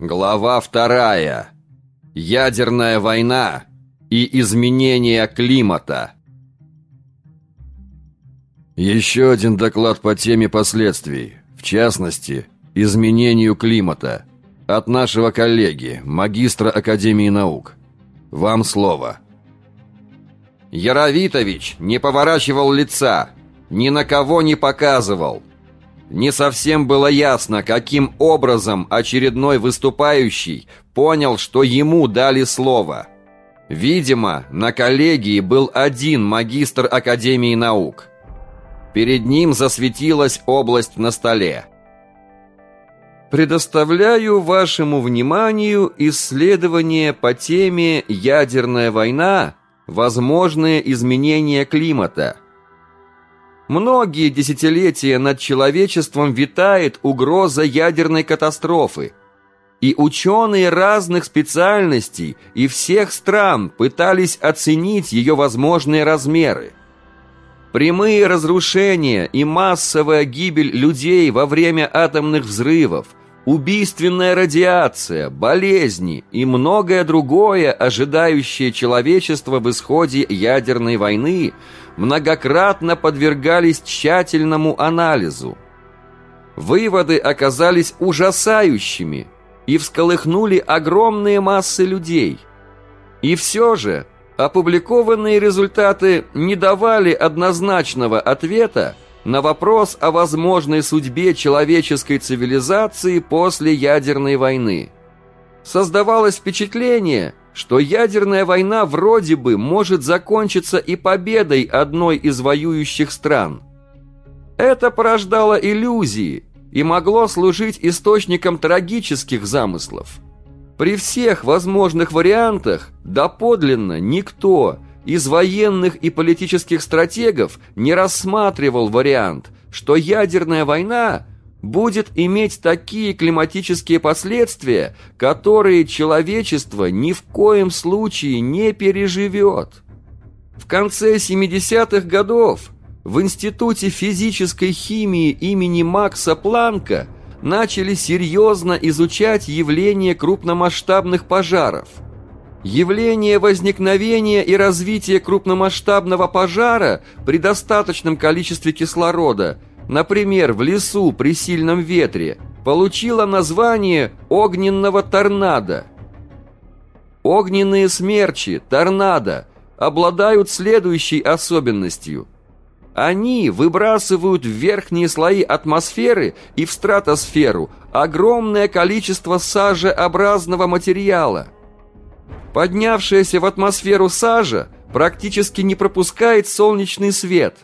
Глава вторая. Ядерная война и изменение климата. Еще один доклад по теме последствий, в частности, изменению климата, от нашего коллеги, магистра Академии наук. Вам слово. Яровитович не поворачивал лица, ни на кого не показывал, не совсем было ясно, каким образом очередной выступающий понял, что ему дали слово. Видимо, на коллегии был один магистр Академии наук. Перед ним засветилась область на столе. Предоставляю вашему вниманию исследование по теме «Ядерная война. Возможные изменения климата». Многие десятилетия над человечеством витает угроза ядерной катастрофы. И ученые разных специальностей и всех стран пытались оценить ее возможные размеры. Прямые разрушения и массовая гибель людей во время атомных взрывов, убийственная радиация, болезни и многое другое, ожидающее человечество в исходе ядерной войны – многократно подвергались тщательному анализу. Выводы оказались ужасающими и всколыхнули огромные массы людей. И все же опубликованные результаты не давали однозначного ответа на вопрос о возможной судьбе человеческой цивилизации после ядерной войны. Создавалось впечатление, что ядерная война вроде бы может закончиться и победой одной из воюющих стран. Это порождало иллюзии и могло служить источником трагических замыслов. При всех возможных вариантах доподлинно никто из военных и политических стратегов не рассматривал вариант, что ядерная война будет иметь такие климатические последствия, которые человечество ни в коем случае не переживет. В конце 70-х годов в Институте физической химии имени Макса Планка начали серьезно изучать явление крупномасштабных пожаров. Явление возникновения и развития крупномасштабного пожара при достаточном количестве кислорода – например, в лесу при сильном ветре, получила название огненного торнадо. Огненные смерчи, торнадо, обладают следующей особенностью. Они выбрасывают в верхние слои атмосферы и в стратосферу огромное количество сажеобразного материала. Поднявшаяся в атмосферу сажа практически не пропускает солнечный свет.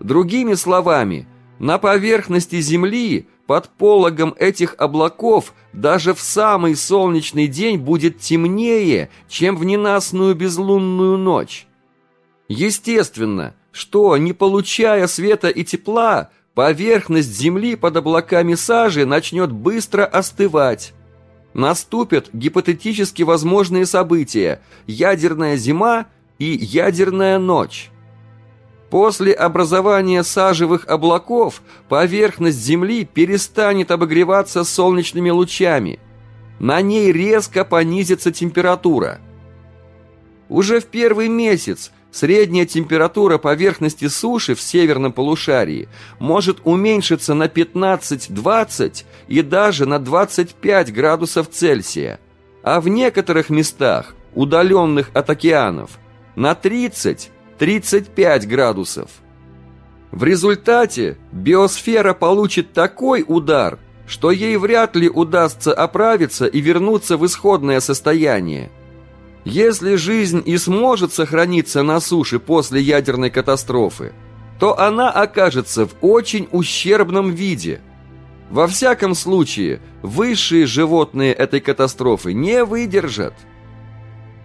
Другими словами – на поверхности Земли, под пологом этих облаков, даже в самый солнечный день будет темнее, чем в ненастную безлунную ночь. Естественно, что, не получая света и тепла, поверхность Земли под облаками сажи начнет быстро остывать. Наступят гипотетически возможные события – ядерная зима и ядерная ночь. После образования сажевых облаков поверхность Земли перестанет обогреваться солнечными лучами. На ней резко понизится температура. Уже в первый месяц средняя температура поверхности суши в северном полушарии может уменьшиться на 15-20 и даже на 25 градусов Цельсия, а в некоторых местах, удаленных от океанов, на 30 35 градусов. В результате биосфера получит такой удар, что ей вряд ли удастся оправиться и вернуться в исходное состояние. Если жизнь и сможет сохраниться на суше после ядерной катастрофы, то она окажется в очень ущербном виде. Во всяком случае, высшие животные этой катастрофы не выдержат.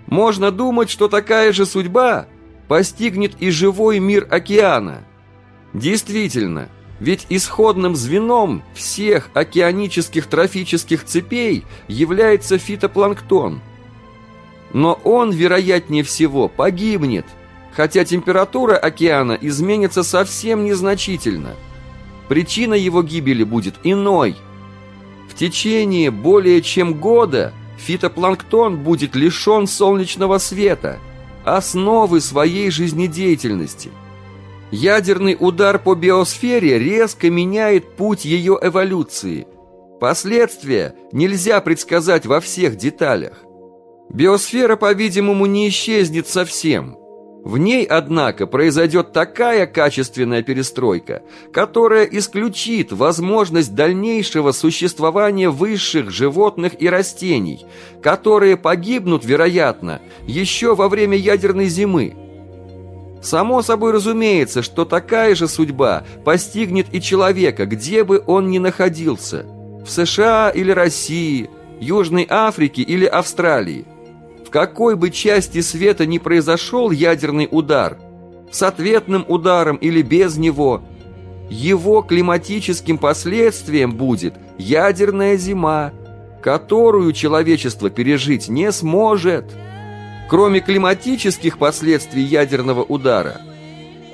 Можно думать, что такая же судьба постигнет и живой мир океана. Действительно, ведь исходным звеном всех океанических трофических цепей является фитопланктон. Но он, вероятнее всего, погибнет, хотя температура океана изменится совсем незначительно. Причина его гибели будет иной. В течение более чем года фитопланктон будет лишен солнечного света, основы своей жизнедеятельности. Ядерный удар по биосфере резко меняет путь ее эволюции. Последствия нельзя предсказать во всех деталях. Биосфера, по-видимому, не исчезнет совсем – в ней, однако, произойдет такая качественная перестройка, которая исключит возможность дальнейшего существования высших животных и растений, которые погибнут, вероятно, еще во время ядерной зимы. Само собой разумеется, что такая же судьба постигнет и человека, где бы он ни находился – в США или России, Южной Африке или Австралии какой бы части света ни произошел ядерный удар, с ответным ударом или без него, его климатическим последствием будет ядерная зима, которую человечество пережить не сможет. Кроме климатических последствий ядерного удара,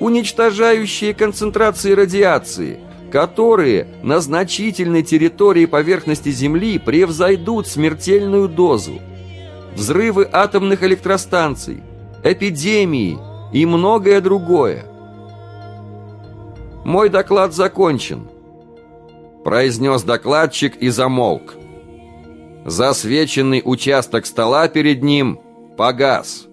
уничтожающие концентрации радиации, которые на значительной территории поверхности Земли превзойдут смертельную дозу, взрывы атомных электростанций, эпидемии и многое другое. «Мой доклад закончен», – произнес докладчик и замолк. Засвеченный участок стола перед ним погас.